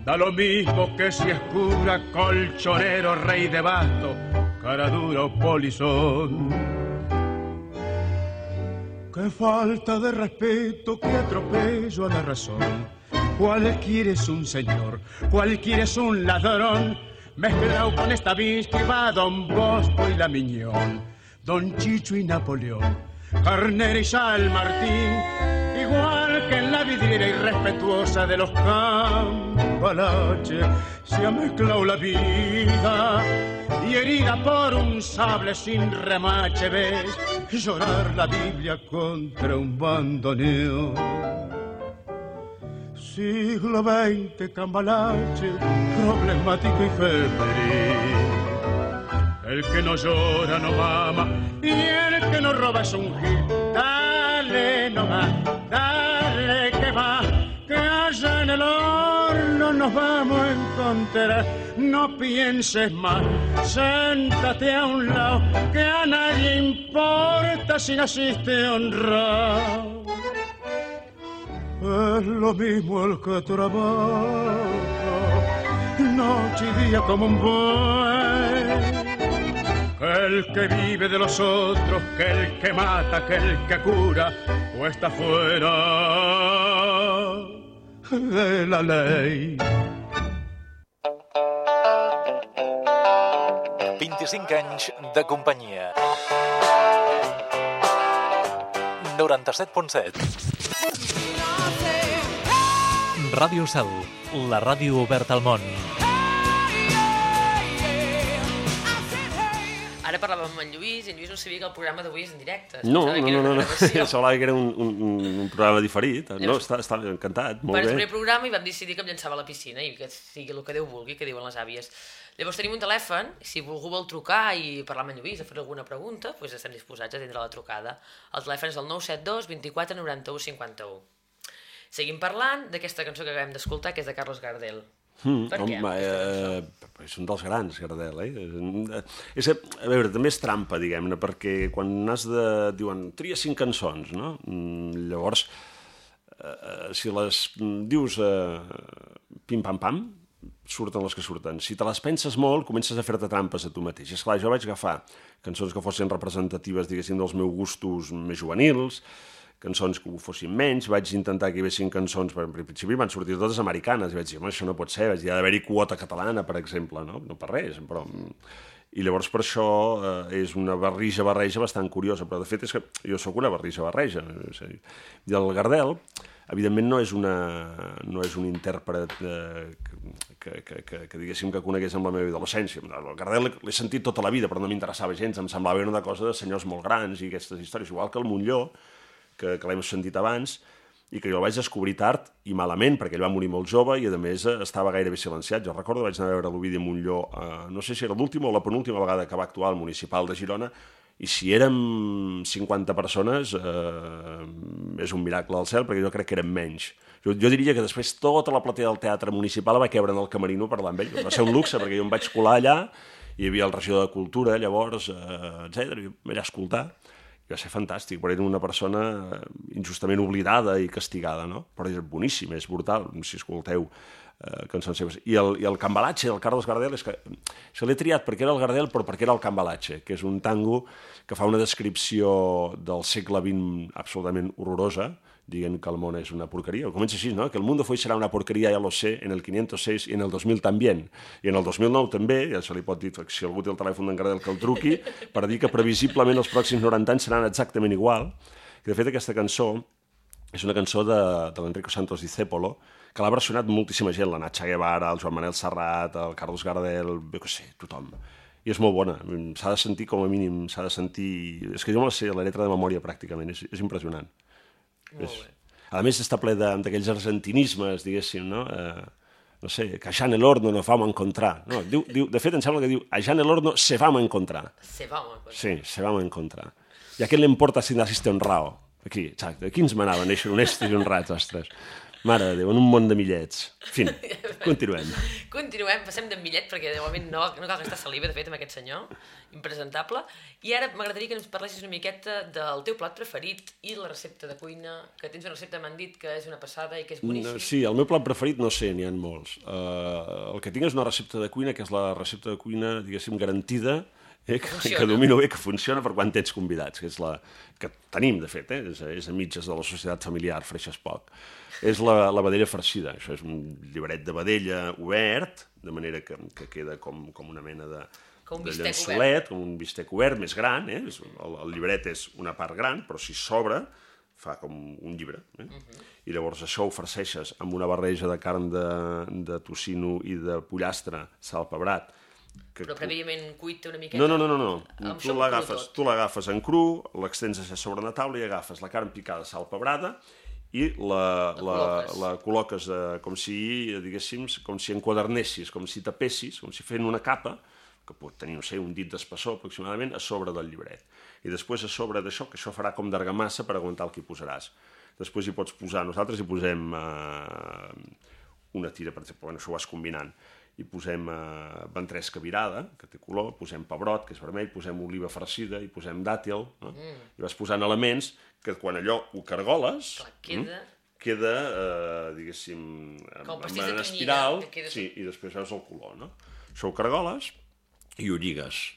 da lo mismo que si es cura, colchonero, rey de basto, cara dura o polizón. Falta de respeto, qué atropello a la razón. Cualquiera es un señor, cualquiera es un ladrón. Mezclado con esta que va Don Bosco y la Miñón, Don Chicho y Napoleón, Carnera y Sal Martín, igual que en la vidriera irrespetuosa de los cambalaches, se ha mezclado la vida y herida por un sable sin remache ves llorar la Biblia contra un bandoneón siglo XX, cambalache, problemático y febril. El que no llora no mama y el que no roba es un gil. Dale nomás, dale va, que allá en el horno nos vamos a encontrar. No pienses más, séntate a un lado, que a nadie importa si naciste honrado. Es lo mismo el que trabaja, noche y día como un buey. Que el que vive de los otros, que el que mata, que el que cura, o está fuera de la ley. 25 anys de companyia. 97.7 Ràdio Cel, la ràdio oberta al món. Ara parlàvem amb en Lluís i en Lluís no sabia que el programa d'avui és en directe. No, no, no, no, no. gravació. semblava que era un, un, un- programa diferit. No, Llavors- està, està encantat, Per molt el primer bé. programa i vam decidir que em llançava a la piscina i que sigui el que Déu vulgui, que diuen les àvies. Llavors tenim un telèfon, si algú vol trucar i parlar amb en Lluís o fer alguna pregunta, doncs estem disposats a atendre la trucada. El telèfon és el 972 24 91 51. Seguim parlant d'aquesta cançó que acabem d'escoltar, que és de Carlos Gardel. Mm, Per què? home, eh, és un dels grans, Gardel, eh? És, un- és, a veure, també és trampa, diguem-ne, perquè quan has de... Diuen, tria cinc cançons, no? Mm, llavors, eh, si les mm, dius eh, pim-pam-pam, surten les que surten. Si te les penses molt, comences a fer-te trampes a tu mateix. És clar, jo vaig agafar cançons que fossin representatives, diguéssim, dels meus gustos més juvenils, cançons que ho fossin menys, vaig intentar que hi haguessin cançons, per, per principi van sortir totes americanes, i vaig dir, home, això no pot ser, vaig dir, ha d'haver-hi quota catalana, per exemple, no? No per res, però... I llavors per això eh, és una barrija-barreja bastant curiosa, però de fet és que jo sóc una barrija-barreja. I el Gardel, evidentment no és, una, no és un intèrpret eh, que, que, que, que, diguéssim que conegués amb la meva adolescència. El Gardel l'he sentit tota la vida, però no m'interessava gens, em semblava una cosa de senyors molt grans i aquestes històries, igual que el Montlló, que, que l'hem sentit abans, i que jo el vaig descobrir tard i malament, perquè ell va morir molt jove i, a més, estava gairebé silenciat. Jo recordo, vaig anar a veure l'Ovidi Montlló, eh, no sé si era l'última o la penúltima vegada que va actuar al municipal de Girona, i si érem 50 persones, eh, és un miracle del cel, perquè jo crec que érem menys. Jo, jo diria que després tota la platea del teatre municipal va quebre en el camerino parlant amb ell. Va ser un luxe, perquè jo em vaig colar allà, hi havia el regidor de Cultura, llavors, eh, etc. i vaig escoltar i va ser fantàstic, però era una persona eh, injustament oblidada i castigada, no? Però és boníssim, és brutal, si escolteu eh, cançons seves. I el, i el Cambalache, el Carlos Gardel, és que se l'he triat perquè era el Gardel, però perquè era el Cambalache, que és un tango que fa una descripció del segle XX absolutament horrorosa, dient que el món és una porqueria. Comença així, ¿no? Que el mundo y será una porquería, ya lo sé, en el 506 i en el 2000 también. I en el 2009 també, ja se li pot dir, si algú té el telèfon d'en Gardel que el truqui, per dir que previsiblement els pròxims 90 anys seran exactament igual. Que de fet aquesta cançó és una cançó de, de l'Enrico Santos Discépolo, que l'ha versionat moltíssima gent, la Nacha Guevara, el Joan Manel Serrat, el Carlos Gardel, jo què sé, tothom. I és molt bona, s'ha de sentir com a mínim, s'ha de sentir... És que jo me la sé, la lletra de memòria pràcticament, és, és impressionant. És... A més, està ple d'aquells argentinismes, diguéssim, no? Eh, no sé, que allá en el horno nos vamos a encontrar. No, diu, diu, de fet, em sembla que diu, allá en el horno se vamos a encontrar. Se va, home. Sí, se vamos a encontrar. I a què li importa si naciste honrado? Aquí, exacte. Aquí ens manaven, néixer honestos i honrats, ostres. Mare de Déu, en un món de millets. En fi, continuem. Continuem, passem d'en Millet, perquè de moment no, no cal gastar saliva, de fet, amb aquest senyor, impresentable. I ara m'agradaria que ens parlessis una miqueta del teu plat preferit i la recepta de cuina, que tens una recepta, m'han dit, que és una passada i que és boníssim. No, sí, el meu plat preferit, no sé, n'hi ha molts. Uh, el que tinc és una recepta de cuina, que és la recepta de cuina, diguéssim, garantida, eh, que, Funciona. que domino bé, que funciona per quan tens convidats, que és la que tenim, de fet, eh, és, és a mitges de la societat familiar, freixes poc. És la, la vedella farcida. Això és un llibret de vedella obert, de manera que, que queda com, com una mena de, Com un de llençolet, com un bistec obert, més gran, eh? És- el, el llibret és una part gran, però si s'obre fa com un llibre. Eh? I llavors això ho farceixes amb una barreja de carn de, de tocino i de pollastre, sal pebrat. Que Però prèviament cuita una miqueta. no, no, no, no, no. Tu l'agafes, tu l'agafes en cru, l'extens així sobre una taula i agafes la carn picada, sal pebrada i la, la, col·loques. la col·loques eh, com si, diguéssim, com si enquadernessis, com si tapessis, com si fent una capa, que pot tenir, no sé, un dit d'espessor aproximadament, a sobre del llibret. I després a sobre d'això, que això farà com d'argamassa per aguantar el que hi posaràs. Després hi pots posar, nosaltres hi posem eh, una tira, per exemple, bueno, això ho vas combinant, hi posem eh, ventresca virada, que té color, posem pebrot, que és vermell, posem oliva farcida, i posem dàtil, no? mm. i vas posant elements que quan allò ho cargoles, Clar, queda- queda, eh, diguéssim, de en tonyina, espiral, que queda- sí, i després veus el color, no? Això ho cargoles i ho lligues.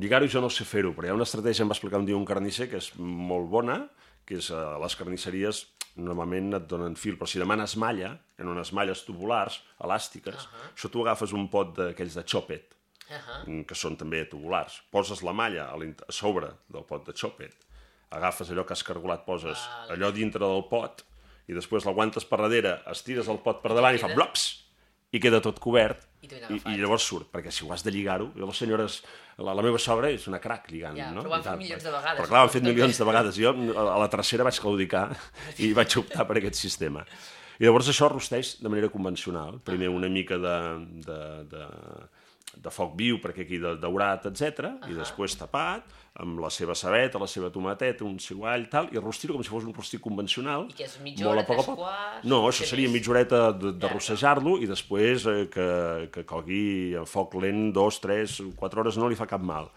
Lligar-ho jo no sé fer-ho, però hi ha una estratègia, em va explicar un dia un carnisser, que és molt bona, que és a les carnisseries normalment et donen fil, però si demanes malla, en unes malles tubulars, elàstiques, uh -huh. això tu agafes un pot d'aquells de xòpet, Uh -huh. mm, que són també tubulars. Poses la malla a, a sobre del pot de xòpet, agafes allò que has cargolat, poses Vale. allò dintre del pot, i després l'aguantes per darrere, estires el pot per davant i fa queda- blops, i queda tot cobert, I i, i llavors surt, perquè si ho has de lligar-ho, les senyores, la, la meva sogra és una crac lligant, Ja, no? però ho han fet milions de vegades, Però clar, ho han fet també. milions de vegades. Jo a la tercera vaig claudicar i vaig optar per aquest sistema. I llavors això rosteix de manera convencional. Primer una mica de, de, de, de foc viu perquè aquí de daurat, etc i després tapat, amb la seva cebeta, la seva tomateta, un ciguall, tal, i rostir-ho com si fos un rostir convencional. I què és, mitja hora, tres quarts, No, això seria més? mitja horeta de, de rossejar-lo i després eh, que, que cogui a foc lent, dos, tres, quatre hores no li fa cap mal.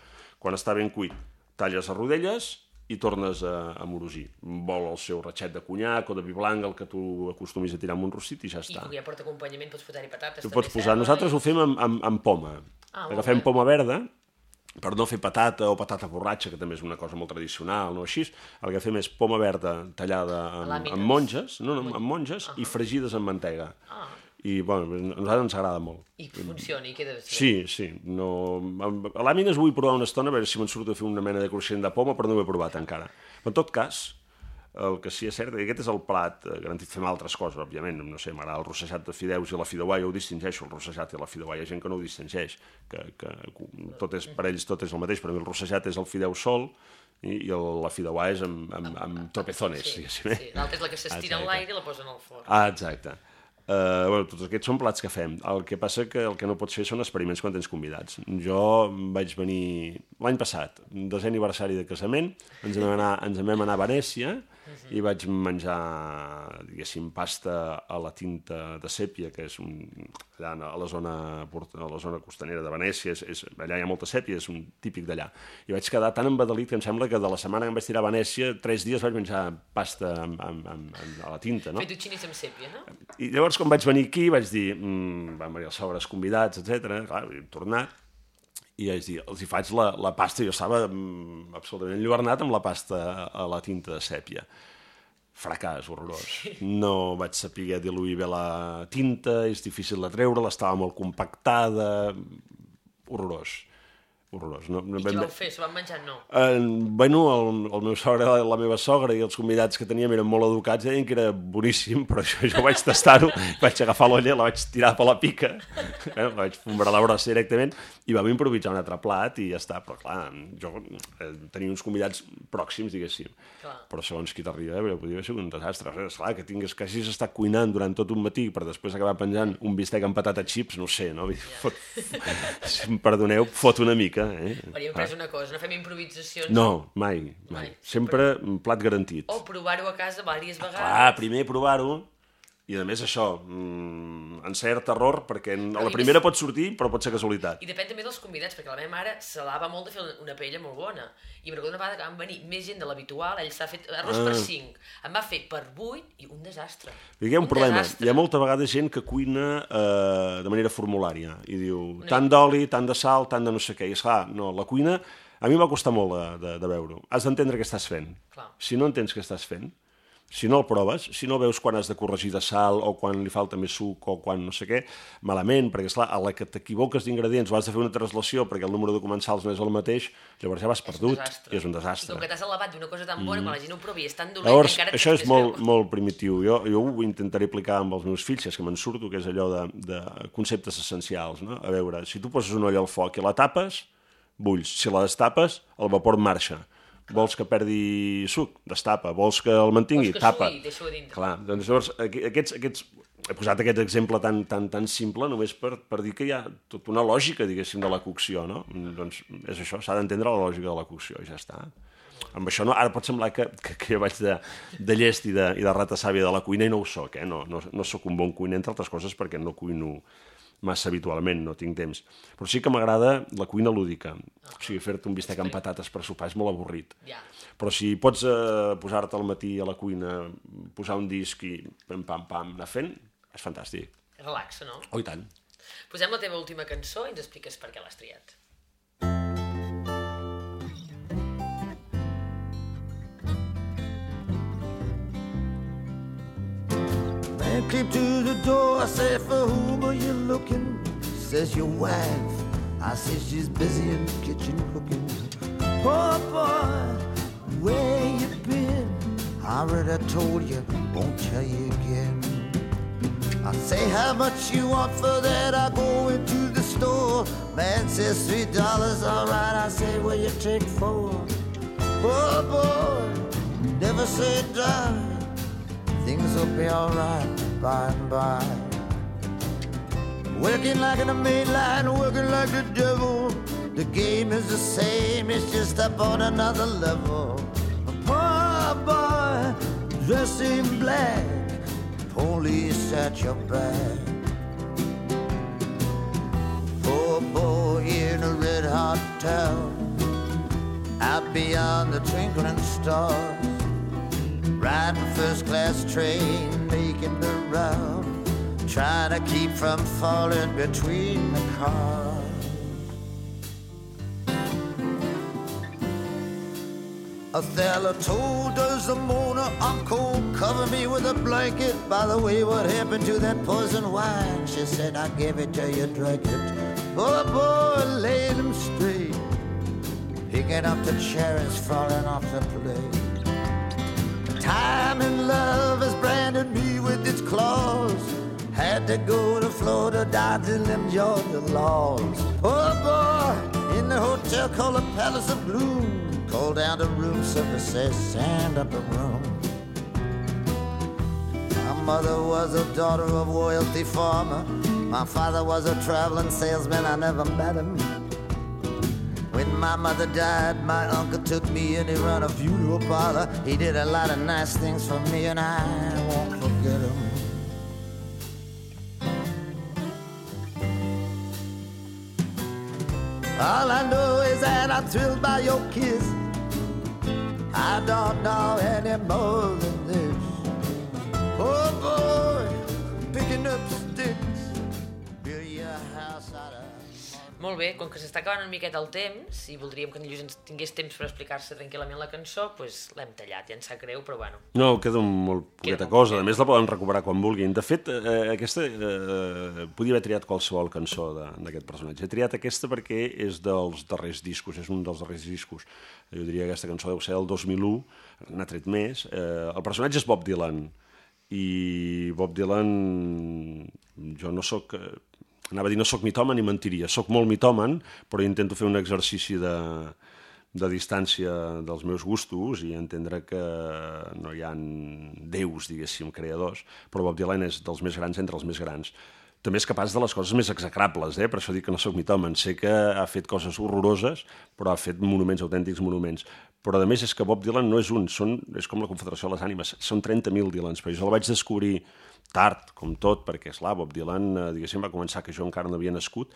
Quan està ben cuit, talles a rodelles i tornes a, a morosir. Vol el seu ratxet de conyac o de vi blanc, el que tu acostumis a tirar amb un rostit i ja I està. com ja porta acompanyament, pots posar-hi patates. Tu pots posar... Nosaltres i- ho fem amb, amb, amb poma. Ah, Agafem bé. poma verda, per no fer patata o patata borratxa, que també és una cosa molt tradicional, no així, el que fem és poma verda tallada amb, amb monges, no, no, amb monges i fregides amb mantega. Ah. I, bueno, a nosaltres ens agrada molt. I funciona, i queda bé. Sí, sí. No... A làmines vull provar una estona a veure si me'n surto a fer una mena de cruixent de poma, però no ho he provat encara. Però en tot cas, el que sí és cert, que aquest és el plat eh, garantit. Fem altres coses, òbviament. No sé, m'agrada el rossejat de fideus i la fideuà, jo ho distingeixo, el rossejat i la fideuà. Hi ha gent que no ho distingeix, que, que tot és, per ells tot és el mateix. Per mi el rossejat és el fideu sol i, i el, la fideuà és amb, amb, amb tropezones, Sí, diguéssim. eh? sí. L'altra és la que s'estira en l'aire i la posen al forn. Ah, exacte. Uh, bueno, tots aquests són plats que fem. El que passa que el que no pots fer són experiments quan tens convidats. Jo vaig venir l'any passat, desè aniversari de casament, ens en vam anar, ens en vam anar a Venècia i vaig menjar, diguéssim, pasta a la tinta de sèpia, que és un, allà a la zona, a la zona costanera de Venècia, és, és, allà hi ha molta sèpia, és un típic d'allà. I vaig quedar tan embadalit que em sembla que de la setmana que em vaig tirar a Venècia, tres dies vaig menjar pasta amb, amb, amb, amb, a la tinta, no? Fettuccinis amb sèpia, no? I llavors, quan vaig venir aquí, vaig dir, mm, van venir els sobres convidats, etc. Clar, he tornat, i vaig dir, els hi faig la, la pasta, jo estava mm, absolutament enlluernat amb la pasta a la tinta de sèpia. Fracàs horrorós. No vaig saber diluir bé la tinta, és difícil de treure, estava molt compactada, horrorós. Horrorós. No, no, I què vau fer? S'ho van menjar? No. Eh, bueno, el, el meu sogre, la meva sogra i els convidats que teníem eren molt educats, deien que era boníssim, però això jo vaig tastar-ho, vaig agafar l'olla, la vaig tirar per la pica, eh, la vaig fombrar a la brossa directament, i vam improvisar un altre plat i ja està, però clar, jo eh, tenia uns convidats pròxims, diguéssim, Clar. però segons qui t'arriba, eh, podria haver sigut un desastre. És clar, que tingues que hagis estat cuinant durant tot un matí per després acabar penjant un bistec amb patata chips, no sé, no? Dir, Fot, si em perdoneu, fot una mica, eh? Hauríem pres una cosa, no fem improvisacions. No, mai, mai. Mai. Sempre un plat garantit. O provar-ho a casa diverses vegades. Clar, primer provar-ho, i a més això, mm, encert, error, perquè a Però la primera pot sortir, però pot ser casualitat. I depèn també dels convidats, perquè la meva mare se lava molt de fer una paella molt bona. I me recordo una vegada que van venir més gent de l'habitual, ell s'ha fet arròs per 5, em va fer per 8 i un desastre. Hi ha un, problema, desastre. hi ha molta vegada gent que cuina eh, de manera formulària i diu tant d'oli, tant de sal, tant de no sé què. I esclar, no, la cuina a mi em va costar molt de, de, de veure-ho. Has d'entendre què estàs fent. Clar. Si no entens què estàs fent, si no el proves, si no veus quan has de corregir de sal o quan li falta més suc o quan no sé què, malament, perquè esclar, a la que t'equivoques d'ingredients o has de fer una translació perquè el número de comensals no és el mateix, llavors ja vas perdut i és un I desastre. com que t'has alabat d'una cosa tan bona, quan la gent ho provi i és tan dolent, Llavors, encara això és molt, greu. molt primitiu. Jo, jo ho intentaré aplicar amb els meus fills, és que me'n surto, que és allò de, de conceptes essencials. No? A veure, si tu poses una olla al foc i la tapes, bulls. Si la destapes, el vapor marxa. Vols que perdi suc? Destapa. Vols que el mantingui? Vols que Tapa. Deixa-ho dintre. Clar, doncs llavors, aqu- aquests, aquests, he posat aquest exemple tan, tan, tan simple només per, per dir que hi ha tota una lògica, diguéssim, de la cocció, no? Doncs és això, s'ha d'entendre la lògica de la cocció i ja està. Amb això no, ara pot semblar que, que, que jo vaig de, de llest i de, i de rata sàvia de la cuina i no ho soc, eh? no, no, no sóc un bon cuiner, entre altres coses perquè no cuino massa habitualment, no tinc temps. Però sí que m'agrada la cuina lúdica. O sigui, fer-te un bistec amb patates per sopar és molt avorrit. Però si pots eh, posar-te al matí a la cuina, posar un disc i pam, pam, pam, anar fent, és fantàstic. Relaxa, no? Oh, i tant. Posem la teva última cançó i ens expliques per què l'has triat. Man came to the door, I said, for whom are you looking? Says your wife. I said, she's busy in the kitchen cooking. Poor boy, where you been? I already told you, won't tell you again. I say, how much you want for that? I go into the store. Man says, three dollars, all right. I say, what you take four? Poor boy, never say die. Things will be alright by and by. Working like in the main line, working like the devil. The game is the same, it's just up on another level. A poor boy dressed in black, police at your back. Poor boy in a red hot town, out beyond the twinkling stars. Riding first class train, making the round, trying to keep from falling between the cars. Othello told Desdemona, I'm cold, cover me with a blanket. By the way, what happened to that poison wine? She said, I gave it to you, drink it. Oh boy, laid him straight, picking up the cherries falling off the plate. Time and love has branded me with its claws. Had to go to Florida, dodging them Georgia laws. Oh boy, in the hotel called the Palace of Bloom. Called down to room service, says sand up a room. My mother was a daughter of a wealthy farmer. My father was a traveling salesman, I never met him. When my mother died, my uncle took me and he ran a funeral parlor. He did a lot of nice things for me, and I won't forget him. All I know is that I'm thrilled by your kiss. I don't know any more than this. Oh boy, Molt bé, com que s'està acabant una miqueta el temps i voldríem que en Lluís ens tingués temps per explicar-se tranquil·lament la cançó, doncs l'hem tallat, ja ens sap greu, però bueno. No, queda un molt Queda poqueta molt cosa. A més, la poden recuperar quan vulguin. De fet, eh, aquesta... Eh, podia haver triat qualsevol cançó d'aquest personatge. He triat aquesta perquè és dels darrers discos, és un dels darrers discos. Jo diria que aquesta cançó deu ser el 2001, n'ha tret més. Eh, el personatge és Bob Dylan, i Bob Dylan... Jo no sóc... Anava a dir, no sóc mitòman ni mentiria. Sóc molt mitòman, però intento fer un exercici de, de distància dels meus gustos i entendre que no hi ha déus, diguéssim, creadors, però Bob Dylan és dels més grans entre els més grans. També és capaç de les coses més execrables, eh? per això dic que no sóc mitòman. Sé que ha fet coses horroroses, però ha fet monuments, autèntics monuments. Però a més és que Bob Dylan no és un, són, és com la Confederació de les Ànimes, són 30.000 Dylans, però jo el vaig descobrir tard, com tot, perquè, esclar, Bob Dylan, eh, diguéssim, va començar que jo encara no havia nascut,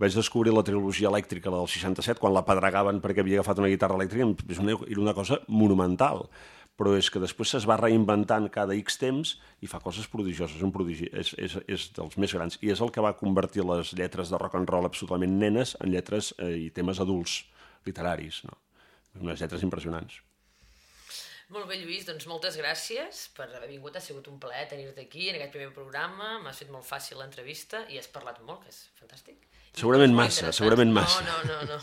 vaig descobrir la trilogia elèctrica del 67 quan la pedregaven perquè havia agafat una guitarra elèctrica és una, era una cosa monumental però és que després es va reinventant cada X temps i fa coses prodigioses, és un prodigi, és, és, és dels més grans, i és el que va convertir les lletres de rock and roll absolutament nenes en lletres eh, i temes adults literaris, no? unes lletres impressionants. Molt bé, Lluís, doncs moltes gràcies per haver vingut. Ha sigut un plaer tenir-te aquí en aquest primer programa. M'has fet molt fàcil l'entrevista i has parlat molt, que és fantàstic. Segurament massa, segurament massa. No, no, no, no.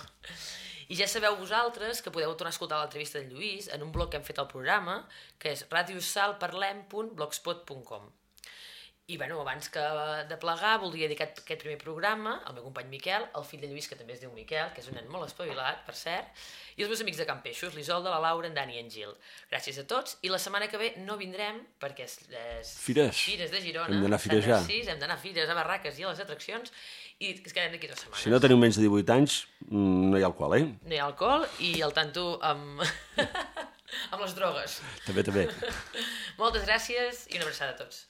I ja sabeu vosaltres que podeu tornar a escoltar l'entrevista d'en Lluís en un blog que hem fet al programa, que és radiosalparlem.blogspot.com. I bueno, abans que de plegar, voldria dedicar aquest primer programa al meu company Miquel, el fill de Lluís, que també es diu Miquel, que és un nen molt espavilat, per cert, i els meus amics de Campeixos, l'Isolda, la Laura, en Dani i en Gil. Gràcies a tots, i la setmana que ve no vindrem, perquè és, és Fires. Fires de Girona, Hem d'anar a Sant firejar. Narcís, hem d'anar a fires, a barraques i a les atraccions, i es quedem d'aquí dues setmanes. Si no teniu menys de 18 anys, mm, no hi ha alcohol, eh? No hi ha alcohol i el tanto amb, amb les drogues. També, també. Moltes gràcies i una abraçada a tots.